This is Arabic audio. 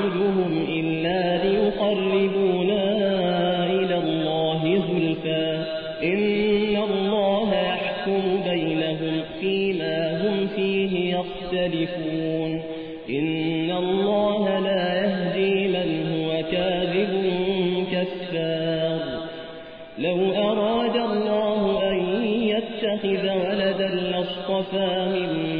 نعبدهم إلا ليقربونا إلى الله زلفى. إن الله يحكم بينهم فيما هم فيه يختلفون. إن الله لا يهدي من هو كاذب كفار. لو أراد الله أن يتخذ ولدا لاصطفى مما